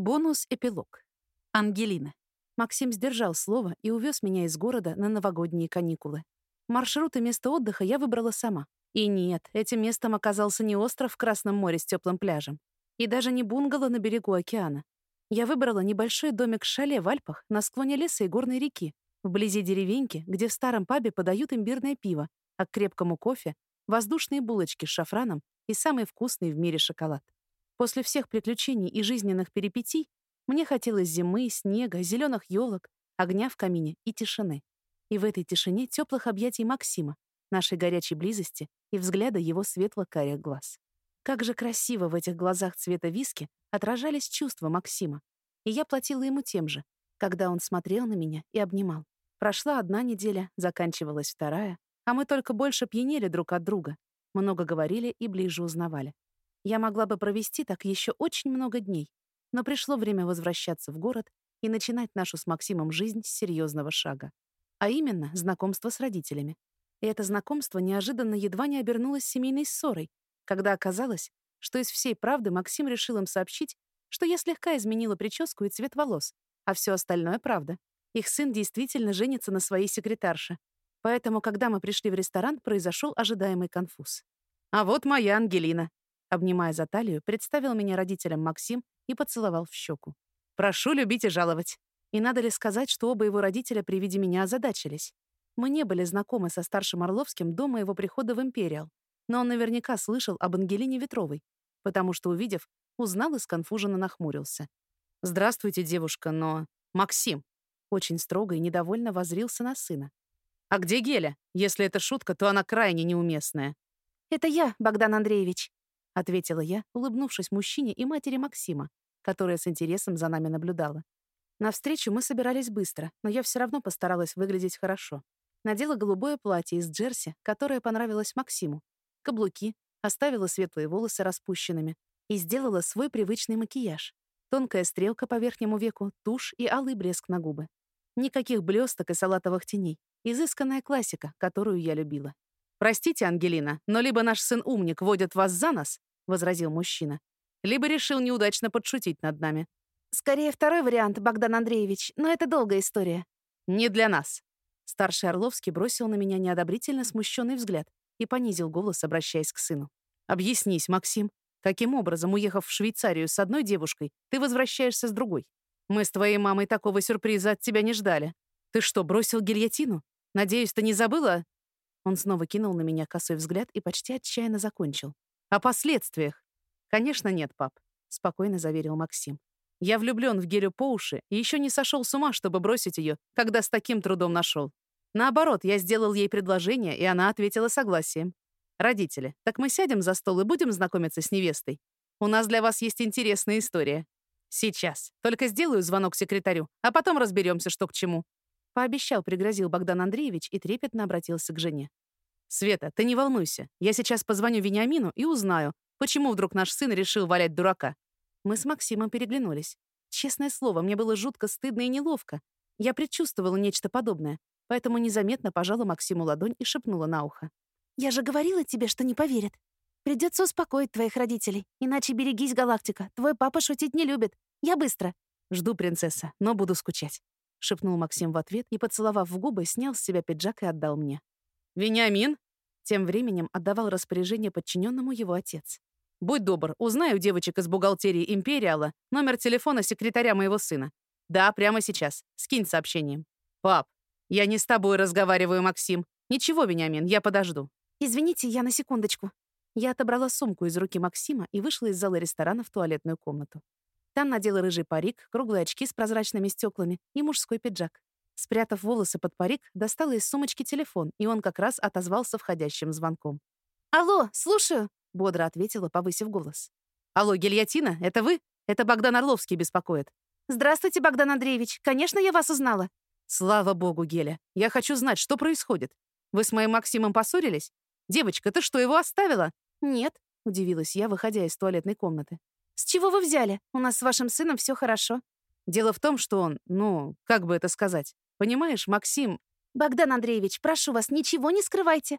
Бонус-эпилог. Ангелина. Максим сдержал слово и увез меня из города на новогодние каникулы. Маршрут и место отдыха я выбрала сама. И нет, этим местом оказался не остров в Красном море с теплым пляжем. И даже не бунгало на берегу океана. Я выбрала небольшой домик-шале в Альпах на склоне леса и горной реки, вблизи деревеньки, где в старом пабе подают имбирное пиво, а к крепкому кофе — воздушные булочки с шафраном и самый вкусный в мире шоколад. После всех приключений и жизненных перипетий мне хотелось зимы, снега, зеленых елок, огня в камине и тишины. И в этой тишине теплых объятий Максима, нашей горячей близости и взгляда его светло-карих глаз. Как же красиво в этих глазах цвета виски отражались чувства Максима. И я платила ему тем же, когда он смотрел на меня и обнимал. Прошла одна неделя, заканчивалась вторая, а мы только больше пьянели друг от друга, много говорили и ближе узнавали. Я могла бы провести так еще очень много дней, но пришло время возвращаться в город и начинать нашу с Максимом жизнь с серьезного шага. А именно, знакомство с родителями. И это знакомство неожиданно едва не обернулось семейной ссорой, когда оказалось, что из всей правды Максим решил им сообщить, что я слегка изменила прическу и цвет волос, а все остальное — правда. Их сын действительно женится на своей секретарше. Поэтому, когда мы пришли в ресторан, произошел ожидаемый конфуз. «А вот моя Ангелина», — обнимая за талию, представил меня родителям Максим и поцеловал в щеку. «Прошу любить и жаловать». И надо ли сказать, что оба его родителя при виде меня озадачились? Мы не были знакомы со старшим Орловским до моего прихода в Империал, но он наверняка слышал об Ангелине Ветровой, потому что, увидев, узнал и сконфуженно нахмурился. «Здравствуйте, девушка, но... Максим!» Очень строго и недовольно возрился на сына. «А где Геля? Если это шутка, то она крайне неуместная». «Это я, Богдан Андреевич», — ответила я, улыбнувшись мужчине и матери Максима, которая с интересом за нами наблюдала. На встречу мы собирались быстро, но я все равно постаралась выглядеть хорошо. Надела голубое платье из джерси, которое понравилось Максиму, каблуки, оставила светлые волосы распущенными и сделала свой привычный макияж. Тонкая стрелка по верхнему веку, тушь и алый блеск на губы. Никаких блесток и салатовых теней. Изысканная классика, которую я любила. «Простите, Ангелина, но либо наш сын-умник водит вас за нос», — возразил мужчина, «либо решил неудачно подшутить над нами». «Скорее второй вариант, Богдан Андреевич, но это долгая история». «Не для нас». Старший Орловский бросил на меня неодобрительно смущенный взгляд и понизил голос, обращаясь к сыну. «Объяснись, Максим, каким образом, уехав в Швейцарию с одной девушкой, ты возвращаешься с другой? Мы с твоей мамой такого сюрприза от тебя не ждали. Ты что, бросил гильотину? Надеюсь, ты не забыла?» Он снова кинул на меня косой взгляд и почти отчаянно закончил. «О последствиях?» «Конечно нет, пап», — спокойно заверил Максим. «Я влюблен в Гелю по уши и еще не сошел с ума, чтобы бросить ее, когда с таким трудом нашел. Наоборот, я сделал ей предложение, и она ответила согласием. Родители, так мы сядем за стол и будем знакомиться с невестой. У нас для вас есть интересная история. Сейчас. Только сделаю звонок секретарю, а потом разберемся, что к чему. Пообещал, пригрозил Богдан Андреевич и трепетно обратился к жене. «Света, ты не волнуйся. Я сейчас позвоню Вениамину и узнаю, почему вдруг наш сын решил валять дурака». Мы с Максимом переглянулись. Честное слово, мне было жутко стыдно и неловко. Я предчувствовала нечто подобное поэтому незаметно пожала Максиму ладонь и шепнула на ухо. «Я же говорила тебе, что не поверят. Придется успокоить твоих родителей, иначе берегись, Галактика. Твой папа шутить не любит. Я быстро». «Жду, принцесса, но буду скучать», — шепнул Максим в ответ и, поцеловав в губы, снял с себя пиджак и отдал мне. «Вениамин?» Тем временем отдавал распоряжение подчиненному его отец. «Будь добр, узнай у девочек из бухгалтерии Империала номер телефона секретаря моего сына. Да, прямо сейчас. Скинь сообщением. Пап, «Я не с тобой разговариваю, Максим. Ничего, Вениамин, я подожду». «Извините, я на секундочку». Я отобрала сумку из руки Максима и вышла из зала ресторана в туалетную комнату. Там надела рыжий парик, круглые очки с прозрачными стеклами и мужской пиджак. Спрятав волосы под парик, достала из сумочки телефон, и он как раз отозвался входящим звонком. «Алло, слушаю», — бодро ответила, повысив голос. «Алло, гильотина, это вы? Это Богдан Орловский беспокоит». «Здравствуйте, Богдан Андреевич. Конечно, я вас узнала. «Слава богу, Геля. Я хочу знать, что происходит. Вы с моим Максимом поссорились? Девочка, ты что, его оставила?» «Нет», — удивилась я, выходя из туалетной комнаты. «С чего вы взяли? У нас с вашим сыном все хорошо». Дело в том, что он, ну, как бы это сказать, понимаешь, Максим... «Богдан Андреевич, прошу вас, ничего не скрывайте».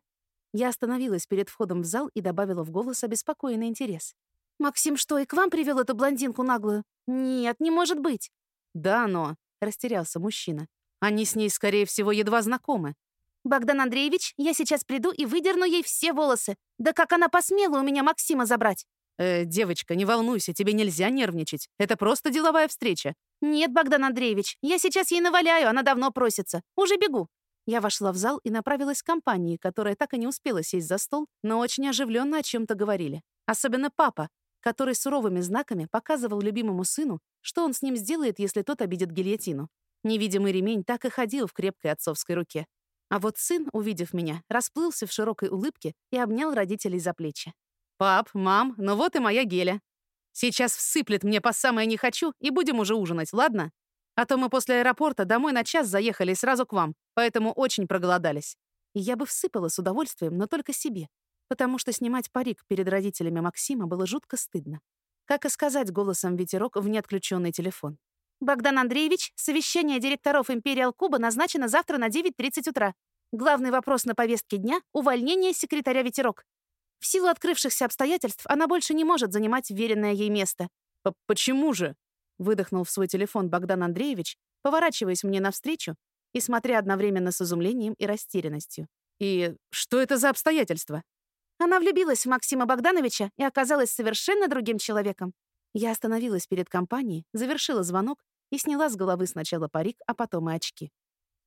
Я остановилась перед входом в зал и добавила в голос обеспокоенный интерес. «Максим что, и к вам привел эту блондинку наглую? «Нет, не может быть». «Да, но...» — растерялся мужчина. «Они с ней, скорее всего, едва знакомы». «Богдан Андреевич, я сейчас приду и выдерну ей все волосы. Да как она посмела у меня Максима забрать?» «Э, девочка, не волнуйся, тебе нельзя нервничать. Это просто деловая встреча». «Нет, Богдан Андреевич, я сейчас ей наваляю, она давно просится. Уже бегу». Я вошла в зал и направилась к компании, которая так и не успела сесть за стол, но очень оживленно о чем-то говорили. Особенно папа, который суровыми знаками показывал любимому сыну, что он с ним сделает, если тот обидит гильотину. Невидимый ремень так и ходил в крепкой отцовской руке. А вот сын, увидев меня, расплылся в широкой улыбке и обнял родителей за плечи. «Пап, мам, ну вот и моя геля. Сейчас всыплет мне по самое не хочу, и будем уже ужинать, ладно? А то мы после аэропорта домой на час заехали сразу к вам, поэтому очень проголодались». И я бы всыпала с удовольствием, но только себе, потому что снимать парик перед родителями Максима было жутко стыдно. Как и сказать голосом ветерок в неотключенный телефон. «Богдан Андреевич, совещание директоров Империал Куба назначено завтра на 9.30 утра. Главный вопрос на повестке дня — увольнение секретаря Ветерок. В силу открывшихся обстоятельств она больше не может занимать веренное ей место». «Почему же?» — выдохнул в свой телефон Богдан Андреевич, поворачиваясь мне навстречу и смотря одновременно с изумлением и растерянностью. «И что это за обстоятельства?» Она влюбилась в Максима Богдановича и оказалась совершенно другим человеком. Я остановилась перед компанией, завершила звонок и сняла с головы сначала парик, а потом и очки.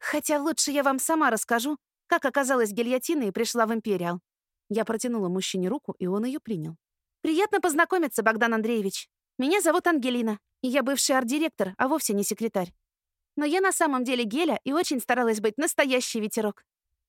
«Хотя лучше я вам сама расскажу, как оказалась гильотина и пришла в Империал». Я протянула мужчине руку, и он ее принял. «Приятно познакомиться, Богдан Андреевич. Меня зовут Ангелина, и я бывший арт-директор, а вовсе не секретарь. Но я на самом деле Геля и очень старалась быть настоящий ветерок.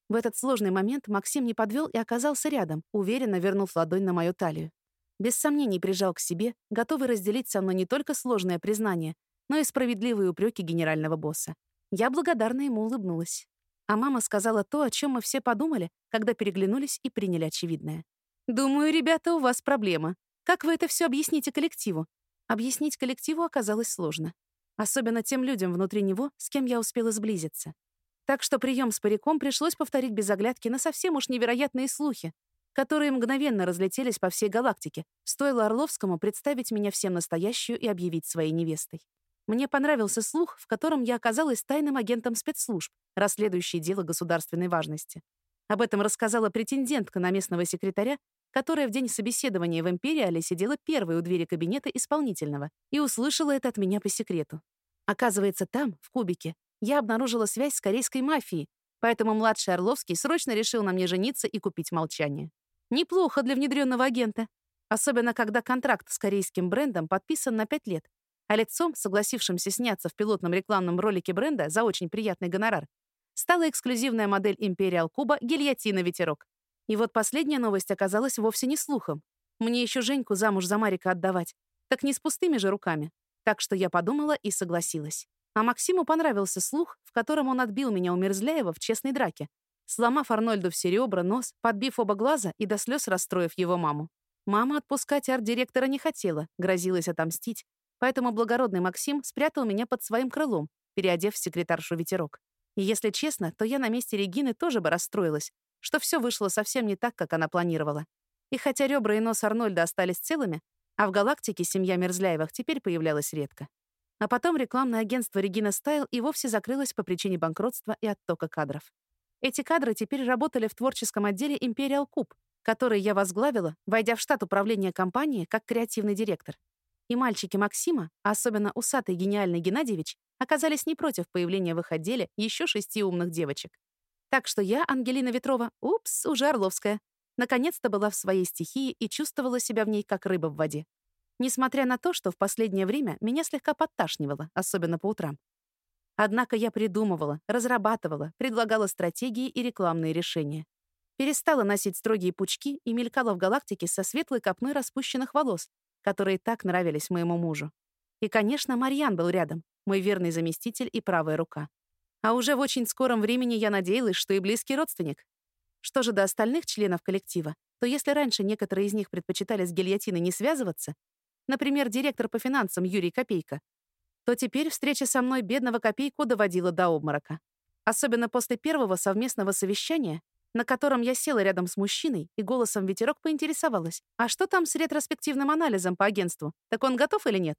В этот сложный момент Максим не подвел и оказался рядом, уверенно вернув ладонь на мою талию. Без сомнений прижал к себе, готовый разделить со мной не только сложное признание, но и справедливые упреки генерального босса. Я благодарно ему улыбнулась. А мама сказала то, о чем мы все подумали, когда переглянулись и приняли очевидное. «Думаю, ребята, у вас проблема. Как вы это все объясните коллективу?» Объяснить коллективу оказалось сложно. Особенно тем людям внутри него, с кем я успела сблизиться. Так что прием с париком пришлось повторить без оглядки на совсем уж невероятные слухи, которые мгновенно разлетелись по всей галактике, стоило Орловскому представить меня всем настоящую и объявить своей невестой. Мне понравился слух, в котором я оказалась тайным агентом спецслужб, расследующей дело государственной важности. Об этом рассказала претендентка на местного секретаря, которая в день собеседования в Империале сидела первой у двери кабинета исполнительного и услышала это от меня по секрету. Оказывается, там, в кубике, я обнаружила связь с корейской мафией, поэтому младший Орловский срочно решил на мне жениться и купить молчание. Неплохо для внедренного агента. Особенно, когда контракт с корейским брендом подписан на пять лет, а лицом, согласившимся сняться в пилотном рекламном ролике бренда за очень приятный гонорар, стала эксклюзивная модель Imperial Куба «Гильотина Ветерок». И вот последняя новость оказалась вовсе не слухом. Мне еще Женьку замуж за Марика отдавать. Так не с пустыми же руками. Так что я подумала и согласилась. А Максиму понравился слух, в котором он отбил меня у Мерзляева в честной драке, сломав Арнольду все ребра, нос, подбив оба глаза и до слез расстроив его маму. Мама отпускать арт-директора не хотела, грозилась отомстить, поэтому благородный Максим спрятал меня под своим крылом, переодев секретаршу ветерок. И если честно, то я на месте Регины тоже бы расстроилась, что все вышло совсем не так, как она планировала. И хотя ребра и нос Арнольда остались целыми, а в галактике семья Мерзляевых теперь появлялась редко. А потом рекламное агентство «Регина Стайл» и вовсе закрылось по причине банкротства и оттока кадров. Эти кадры теперь работали в творческом отделе «Империал Куб», который я возглавила, войдя в штат управления компании как креативный директор. И мальчики Максима, особенно усатый гениальный Геннадьевич, оказались не против появления в их отделе еще шести умных девочек. Так что я, Ангелина Ветрова, упс, уже Орловская, наконец-то была в своей стихии и чувствовала себя в ней как рыба в воде. Несмотря на то, что в последнее время меня слегка подташнивало, особенно по утрам. Однако я придумывала, разрабатывала, предлагала стратегии и рекламные решения. Перестала носить строгие пучки и мелькала в галактике со светлой копной распущенных волос, которые так нравились моему мужу. И, конечно, Марьян был рядом, мой верный заместитель и правая рука. А уже в очень скором времени я надеялась, что и близкий родственник. Что же до остальных членов коллектива, то если раньше некоторые из них предпочитали с гильотиной не связываться, например, директор по финансам Юрий Копейка, то теперь встреча со мной бедного Копейку доводила до обморока. Особенно после первого совместного совещания, на котором я села рядом с мужчиной и голосом ветерок поинтересовалась, а что там с ретроспективным анализом по агентству? Так он готов или нет?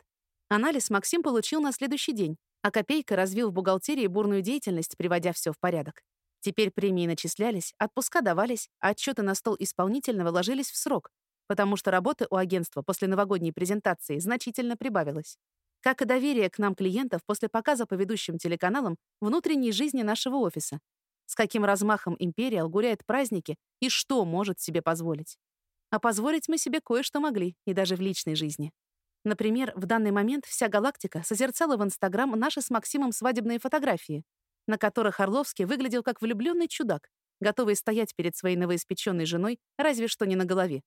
Анализ Максим получил на следующий день, а Копейка развил в бухгалтерии бурную деятельность, приводя все в порядок. Теперь премии начислялись, отпуска давались, а отчеты на стол исполнительного ложились в срок, потому что работы у агентства после новогодней презентации значительно прибавилось. Как и доверие к нам клиентов после показа по ведущим телеканалам внутренней жизни нашего офиса. С каким размахом Империал гуляет праздники и что может себе позволить. А позволить мы себе кое-что могли, и даже в личной жизни. Например, в данный момент вся галактика созерцала в Инстаграм наши с Максимом свадебные фотографии, на которых Орловский выглядел как влюбленный чудак, готовый стоять перед своей новоиспеченной женой, разве что не на голове.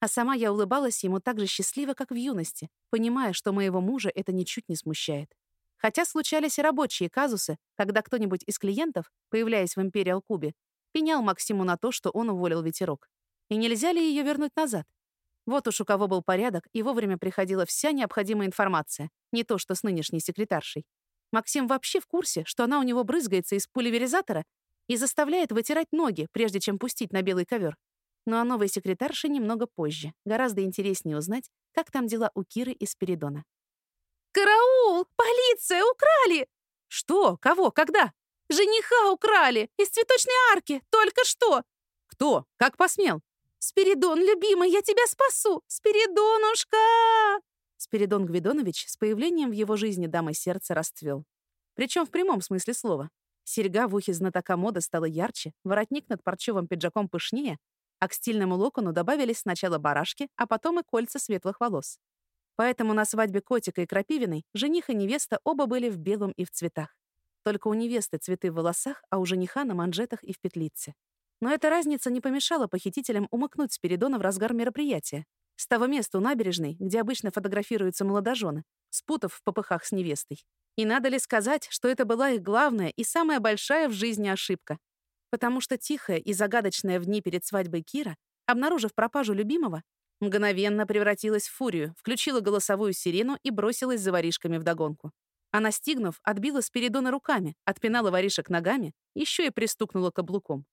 А сама я улыбалась ему так же счастливо, как в юности, понимая, что моего мужа это ничуть не смущает. Хотя случались и рабочие казусы, когда кто-нибудь из клиентов, появляясь в Империал Кубе, пенял Максиму на то, что он уволил ветерок. И нельзя ли ее вернуть назад? Вот уж у кого был порядок, и вовремя приходила вся необходимая информация, не то что с нынешней секретаршей. Максим вообще в курсе, что она у него брызгается из пульверизатора и заставляет вытирать ноги, прежде чем пустить на белый ковер. Ну а новой секретарше немного позже. Гораздо интереснее узнать, как там дела у Киры и Спиридона. «Караул! Полиция! Украли!» «Что? Кого? Когда?» «Жениха украли! Из цветочной арки! Только что!» «Кто? Как посмел?» «Спиридон, любимый, я тебя спасу! Спиридонушка!» Спиридон Гвидонович с появлением в его жизни дамы сердца расцвел. Причем в прямом смысле слова. Серьга в ухе знатока моды стала ярче, воротник над парчевым пиджаком пышнее, а к стильному локону добавились сначала барашки, а потом и кольца светлых волос. Поэтому на свадьбе котика и крапивиной жених и невеста оба были в белом и в цветах. Только у невесты цветы в волосах, а у жениха на манжетах и в петлице. Но эта разница не помешала похитителям умыкнуть Спиридона в разгар мероприятия. С того места у набережной, где обычно фотографируются молодожены, спутав в попыхах с невестой. И надо ли сказать, что это была их главная и самая большая в жизни ошибка? потому что тихая и загадочная в дни перед свадьбой Кира, обнаружив пропажу любимого, мгновенно превратилась в фурию, включила голосовую сирену и бросилась за воришками вдогонку. А настигнув, отбила Спиридона руками, отпинала воришек ногами, еще и пристукнула каблуком.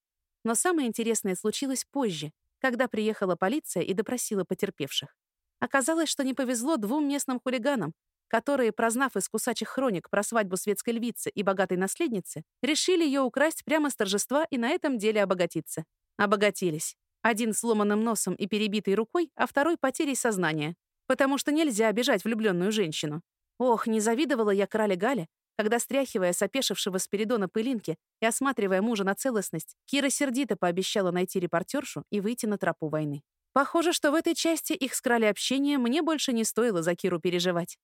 Но самое интересное случилось позже, когда приехала полиция и допросила потерпевших. Оказалось, что не повезло двум местным хулиганам, которые, прознав из кусачих хроник про свадьбу светской львицы и богатой наследницы, решили ее украсть прямо с торжества и на этом деле обогатиться. Обогатились. Один сломанным носом и перебитой рукой, а второй потерей сознания. Потому что нельзя обижать влюбленную женщину. Ох, не завидовала я короле Гале, когда, стряхивая сопешившего Спиридона пылинки и осматривая мужа на целостность, Кира сердито пообещала найти репортершу и выйти на тропу войны. Похоже, что в этой части их с крали общения мне больше не стоило за Киру переживать.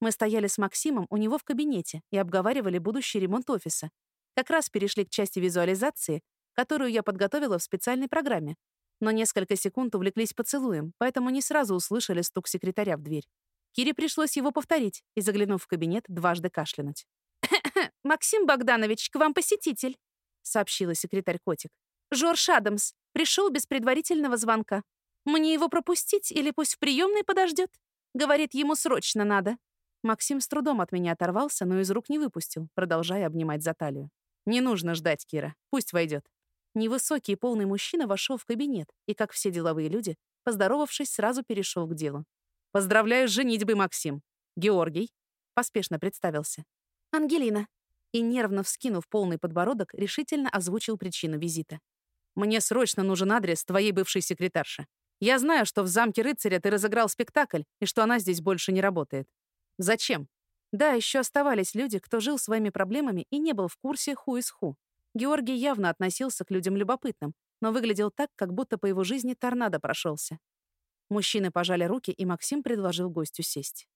Мы стояли с Максимом у него в кабинете и обговаривали будущий ремонт офиса. Как раз перешли к части визуализации, которую я подготовила в специальной программе. Но несколько секунд увлеклись поцелуем, поэтому не сразу услышали стук секретаря в дверь. Кире пришлось его повторить и, заглянув в кабинет, дважды кашлянуть. «Максим Богданович, к вам посетитель», — сообщила секретарь Котик. «Жорж Адамс пришел без предварительного звонка. Мне его пропустить или пусть в приемной подождет? Говорит, ему срочно надо». Максим с трудом от меня оторвался, но из рук не выпустил, продолжая обнимать за талию. «Не нужно ждать, Кира. Пусть войдет. Невысокий и полный мужчина вошел в кабинет и, как все деловые люди, поздоровавшись, сразу перешел к делу. «Поздравляю с женитьбой, Максим. Георгий», — поспешно представился. «Ангелина». И, нервно вскинув полный подбородок, решительно озвучил причину визита. «Мне срочно нужен адрес твоей бывшей секретарши. Я знаю, что в замке рыцаря ты разыграл спектакль и что она здесь больше не работает. Зачем? Да, еще оставались люди, кто жил своими проблемами и не был в курсе ху из ху. Георгий явно относился к людям любопытным, но выглядел так, как будто по его жизни торнадо прошелся. Мужчины пожали руки, и Максим предложил гостю сесть.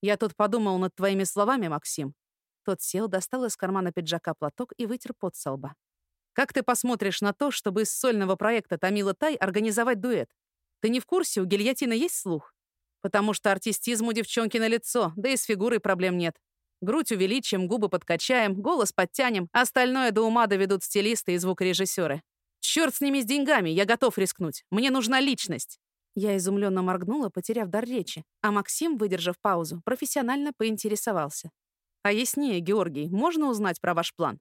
«Я тут подумал над твоими словами, Максим». Тот сел, достал из кармана пиджака платок и вытер пот со лба. «Как ты посмотришь на то, чтобы из сольного проекта Тамила Тай организовать дуэт? Ты не в курсе, у гильотины есть слух?» Потому что артистизм у девчонки на лицо, да и с фигурой проблем нет. Грудь увеличим, губы подкачаем, голос подтянем, остальное до ума доведут стилисты и звукорежиссеры. Черт с ними с деньгами, я готов рискнуть. Мне нужна личность. Я изумленно моргнула, потеряв дар речи, а Максим, выдержав паузу, профессионально поинтересовался. «А яснее, Георгий, можно узнать про ваш план?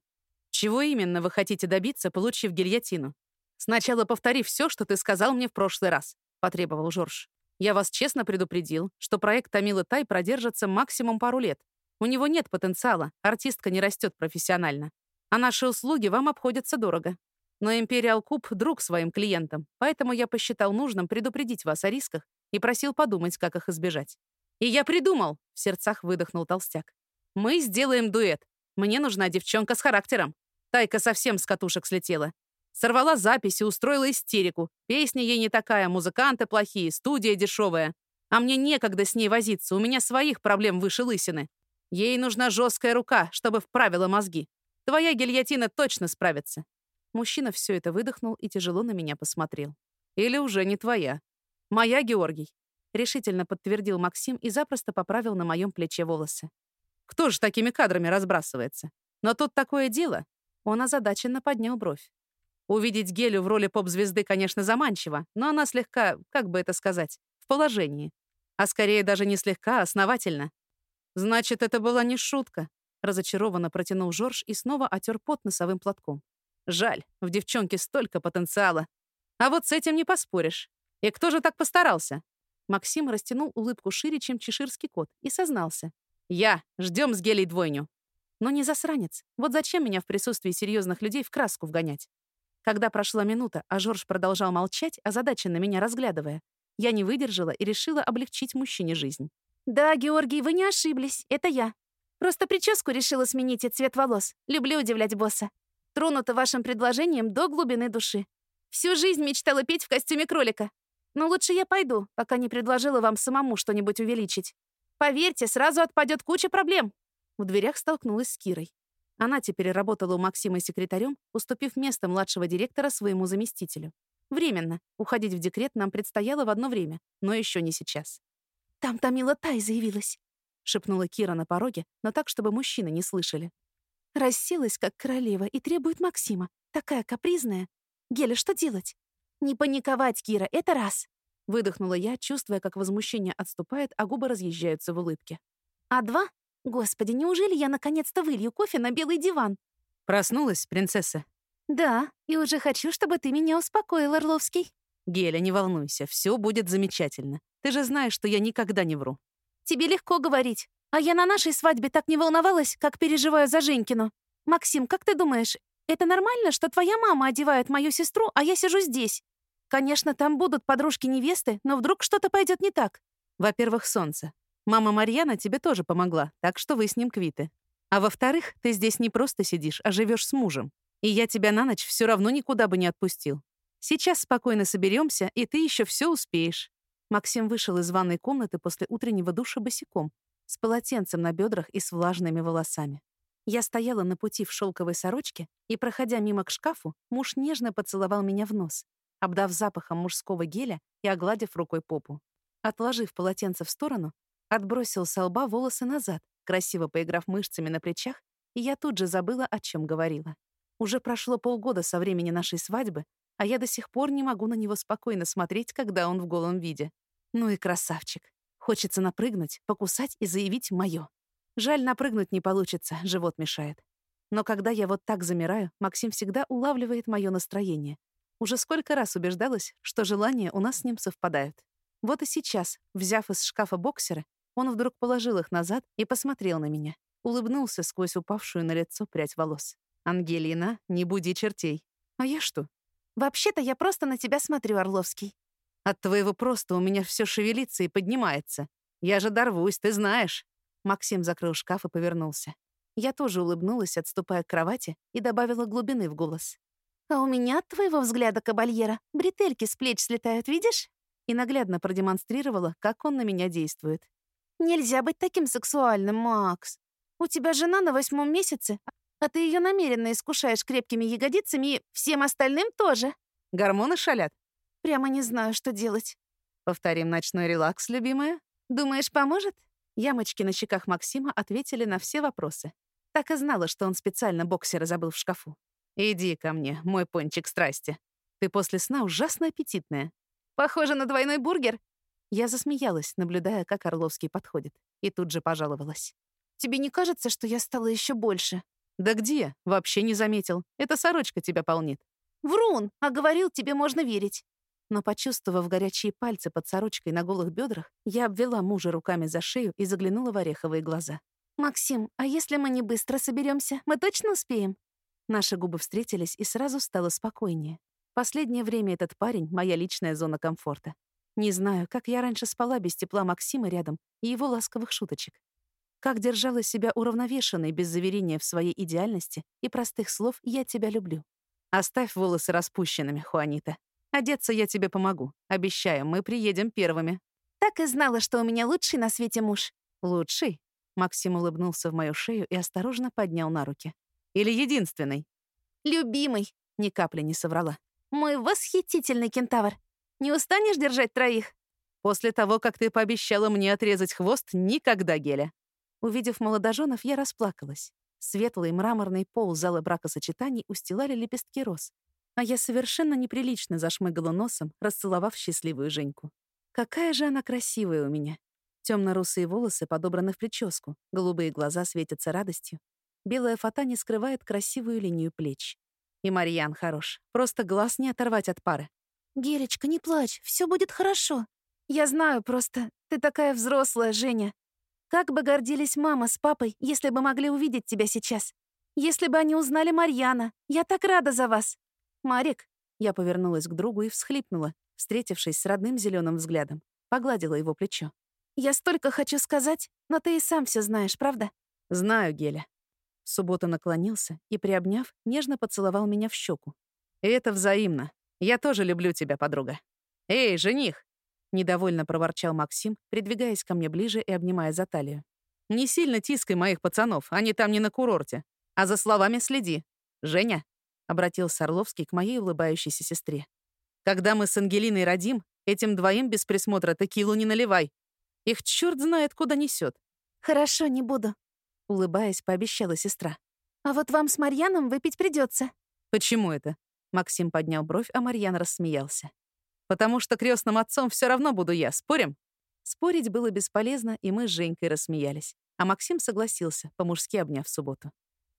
Чего именно вы хотите добиться, получив гильотину? Сначала повтори все, что ты сказал мне в прошлый раз», — потребовал Жорж. Я вас честно предупредил, что проект Тамилы Тай продержится максимум пару лет. У него нет потенциала, артистка не растет профессионально. А наши услуги вам обходятся дорого. Но Imperial Куб — друг своим клиентам, поэтому я посчитал нужным предупредить вас о рисках и просил подумать, как их избежать. «И я придумал!» — в сердцах выдохнул толстяк. «Мы сделаем дуэт. Мне нужна девчонка с характером. Тайка совсем с катушек слетела. Сорвала запись и устроила истерику. Песня ей не такая, музыканты плохие, студия дешевая. А мне некогда с ней возиться, у меня своих проблем выше лысины. Ей нужна жесткая рука, чтобы вправила мозги. Твоя гильотина точно справится. Мужчина все это выдохнул и тяжело на меня посмотрел. Или уже не твоя. Моя, Георгий. Решительно подтвердил Максим и запросто поправил на моем плече волосы. Кто же такими кадрами разбрасывается? Но тут такое дело. Он озадаченно поднял бровь. Увидеть Гелю в роли поп-звезды, конечно, заманчиво, но она слегка, как бы это сказать, в положении. А скорее даже не слегка, а основательно. Значит, это была не шутка. Разочарованно протянул Жорж и снова отер пот носовым платком. Жаль, в девчонке столько потенциала. А вот с этим не поспоришь. И кто же так постарался? Максим растянул улыбку шире, чем чеширский кот, и сознался. «Я. Ждем с Гелей двойню». Но не засранец. Вот зачем меня в присутствии серьезных людей в краску вгонять? Когда прошла минута, а Жорж продолжал молчать, озадаченно меня разглядывая, я не выдержала и решила облегчить мужчине жизнь. «Да, Георгий, вы не ошиблись. Это я. Просто прическу решила сменить и цвет волос. Люблю удивлять босса. Тронута вашим предложением до глубины души. Всю жизнь мечтала петь в костюме кролика. Но лучше я пойду, пока не предложила вам самому что-нибудь увеличить. Поверьте, сразу отпадет куча проблем». В дверях столкнулась с Кирой. Она теперь работала у Максима секретарем, уступив место младшего директора своему заместителю. Временно. Уходить в декрет нам предстояло в одно время, но еще не сейчас. «Там Тамила Тай заявилась», — шепнула Кира на пороге, но так, чтобы мужчины не слышали. Расселась, как королева, и требует Максима. Такая капризная. Геля, что делать? Не паниковать, Кира, это раз. Выдохнула я, чувствуя, как возмущение отступает, а губы разъезжаются в улыбке. А два? Господи, неужели я наконец-то вылью кофе на белый диван? Проснулась, принцесса? Да, и уже хочу, чтобы ты меня успокоил, Орловский. Геля, не волнуйся, все будет замечательно. Ты же знаешь, что я никогда не вру. Тебе легко говорить. А я на нашей свадьбе так не волновалась, как переживаю за Женькину. Максим, как ты думаешь, это нормально, что твоя мама одевает мою сестру, а я сижу здесь? Конечно, там будут подружки невесты, но вдруг что-то пойдет не так. Во-первых, солнце. Мама Марьяна тебе тоже помогла, так что вы с ним квиты. А во-вторых, ты здесь не просто сидишь, а живешь с мужем. И я тебя на ночь все равно никуда бы не отпустил. Сейчас спокойно соберемся, и ты еще все успеешь». Максим вышел из ванной комнаты после утреннего душа босиком, с полотенцем на бедрах и с влажными волосами. Я стояла на пути в шелковой сорочке, и, проходя мимо к шкафу, муж нежно поцеловал меня в нос, обдав запахом мужского геля и огладив рукой попу. Отложив полотенце в сторону, Отбросил со лба волосы назад, красиво поиграв мышцами на плечах, и я тут же забыла, о чем говорила. Уже прошло полгода со времени нашей свадьбы, а я до сих пор не могу на него спокойно смотреть, когда он в голом виде. Ну и красавчик. Хочется напрыгнуть, покусать и заявить «моё». Жаль, напрыгнуть не получится, живот мешает. Но когда я вот так замираю, Максим всегда улавливает моё настроение. Уже сколько раз убеждалась, что желания у нас с ним совпадают. Вот и сейчас, взяв из шкафа боксеры, он вдруг положил их назад и посмотрел на меня. Улыбнулся сквозь упавшую на лицо прядь волос. «Ангелина, не буди чертей». «А я что?» «Вообще-то я просто на тебя смотрю, Орловский». «От твоего просто у меня все шевелится и поднимается. Я же дорвусь, ты знаешь». Максим закрыл шкаф и повернулся. Я тоже улыбнулась, отступая к кровати, и добавила глубины в голос. «А у меня от твоего взгляда, кабальера, бретельки с плеч слетают, видишь?» И наглядно продемонстрировала, как он на меня действует. Нельзя быть таким сексуальным, Макс. У тебя жена на восьмом месяце, а ты ее намеренно искушаешь крепкими ягодицами и всем остальным тоже. Гормоны шалят? Прямо не знаю, что делать. Повторим ночной релакс, любимая. Думаешь, поможет? Ямочки на щеках Максима ответили на все вопросы. Так и знала, что он специально боксера забыл в шкафу. «Иди ко мне, мой пончик страсти. Ты после сна ужасно аппетитная». «Похоже на двойной бургер», я засмеялась, наблюдая, как Орловский подходит, и тут же пожаловалась. «Тебе не кажется, что я стала еще больше?» «Да где? Вообще не заметил. Эта сорочка тебя полнит». «Врун! А говорил, тебе можно верить». Но, почувствовав горячие пальцы под сорочкой на голых бедрах, я обвела мужа руками за шею и заглянула в ореховые глаза. «Максим, а если мы не быстро соберемся, мы точно успеем?» Наши губы встретились, и сразу стало спокойнее. Последнее время этот парень — моя личная зона комфорта. Не знаю, как я раньше спала без тепла Максима рядом и его ласковых шуточек. Как держала себя уравновешенной без заверения в своей идеальности и простых слов «я тебя люблю». Оставь волосы распущенными, Хуанита. Одеться я тебе помогу. Обещаю, мы приедем первыми. Так и знала, что у меня лучший на свете муж. Лучший? Максим улыбнулся в мою шею и осторожно поднял на руки. Или единственный? Любимый. Ни капли не соврала. Мой восхитительный кентавр. Не устанешь держать троих? После того, как ты пообещала мне отрезать хвост, никогда, Геля. Увидев молодоженов, я расплакалась. Светлый мраморный пол зала бракосочетаний устилали лепестки роз. А я совершенно неприлично зашмыгала носом, расцеловав счастливую Женьку. Какая же она красивая у меня. Темно-русые волосы подобраны в прическу, голубые глаза светятся радостью. Белая фата не скрывает красивую линию плеч. И Марьян хорош. Просто глаз не оторвать от пары. «Гелечка, не плачь, все будет хорошо. Я знаю просто, ты такая взрослая, Женя. Как бы гордились мама с папой, если бы могли увидеть тебя сейчас. Если бы они узнали Марьяна. Я так рада за вас. Марик. Я повернулась к другу и всхлипнула, встретившись с родным зеленым взглядом. Погладила его плечо. Я столько хочу сказать, но ты и сам все знаешь, правда? Знаю, Геля. Суббота наклонился и, приобняв, нежно поцеловал меня в щеку. Это взаимно. Я тоже люблю тебя, подруга. Эй, жених! Недовольно проворчал Максим, придвигаясь ко мне ближе и обнимая за талию. «Не сильно тискай моих пацанов, они там не на курорте. А за словами следи. Женя?» — обратился Орловский к моей улыбающейся сестре. «Когда мы с Ангелиной родим, этим двоим без присмотра текилу не наливай. Их черт знает, куда несет. «Хорошо, не буду», — улыбаясь, пообещала сестра. «А вот вам с Марьяном выпить придется. «Почему это?» Максим поднял бровь, а Марьян рассмеялся. Потому что крестным отцом все равно буду я. Спорим?» Спорить было бесполезно, и мы с Женькой рассмеялись. А Максим согласился, по-мужски обняв субботу.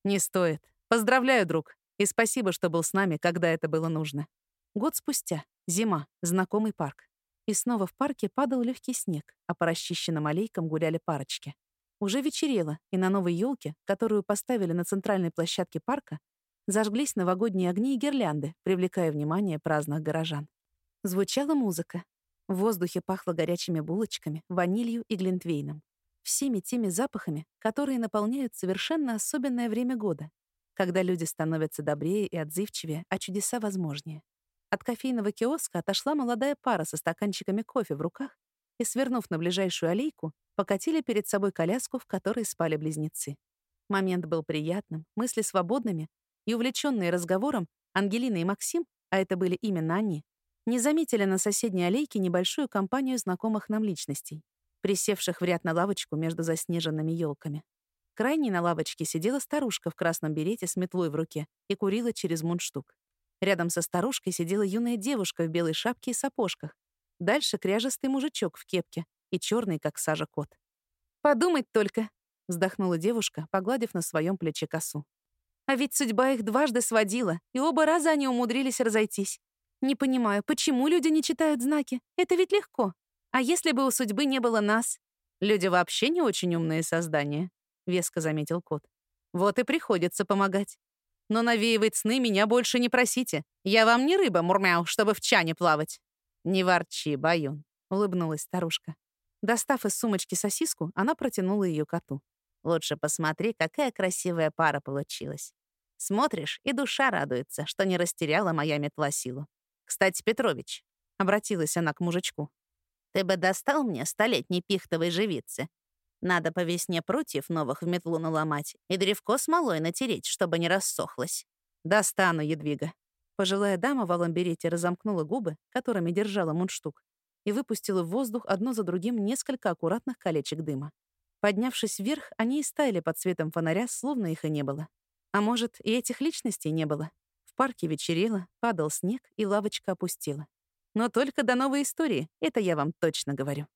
«Не стоит. Поздравляю, друг. И спасибо, что был с нами, когда это было нужно». Год спустя. Зима. Знакомый парк. И снова в парке падал легкий снег, а по расчищенным аллейкам гуляли парочки. Уже вечерело, и на новой елке, которую поставили на центральной площадке парка, зажглись новогодние огни и гирлянды, привлекая внимание праздных горожан. Звучала музыка. В воздухе пахло горячими булочками, ванилью и глинтвейном. Всеми теми запахами, которые наполняют совершенно особенное время года, когда люди становятся добрее и отзывчивее, а чудеса возможнее. От кофейного киоска отошла молодая пара со стаканчиками кофе в руках и, свернув на ближайшую аллейку, покатили перед собой коляску, в которой спали близнецы. Момент был приятным, мысли свободными, и, увлеченные разговором, Ангелина и Максим, а это были именно они, не заметили на соседней аллейке небольшую компанию знакомых нам личностей, присевших в ряд на лавочку между заснеженными елками. Крайней на лавочке сидела старушка в красном берете с метлой в руке и курила через мундштук. Рядом со старушкой сидела юная девушка в белой шапке и сапожках. Дальше кряжестый мужичок в кепке и черный, как сажа, кот. «Подумать только!» — вздохнула девушка, погладив на своем плече косу. «А ведь судьба их дважды сводила, и оба раза они умудрились разойтись. Не понимаю, почему люди не читают знаки? Это ведь легко. А если бы у судьбы не было нас? Люди вообще не очень умные создания, веско заметил кот. Вот и приходится помогать. Но навеивать сны меня больше не просите. Я вам не рыба, мурмяу, чтобы в чане плавать. Не ворчи, Баюн, улыбнулась старушка. Достав из сумочки сосиску, она протянула ее коту. Лучше посмотри, какая красивая пара получилась. Смотришь, и душа радуется, что не растеряла моя метла силу. «Кстати, Петрович», — обратилась она к мужичку, «ты бы достал мне столетней пихтовой живицы. Надо по весне прутьев новых в метлу наломать и древко смолой натереть, чтобы не рассохлось». «Достану, Едвига». Пожилая дама в аламберете разомкнула губы, которыми держала мундштук, и выпустила в воздух одно за другим несколько аккуратных колечек дыма. Поднявшись вверх, они и стаяли под светом фонаря, словно их и не было. А может, и этих личностей не было. В парке вечерело, падал снег, и лавочка опустила. Но только до новой истории, это я вам точно говорю.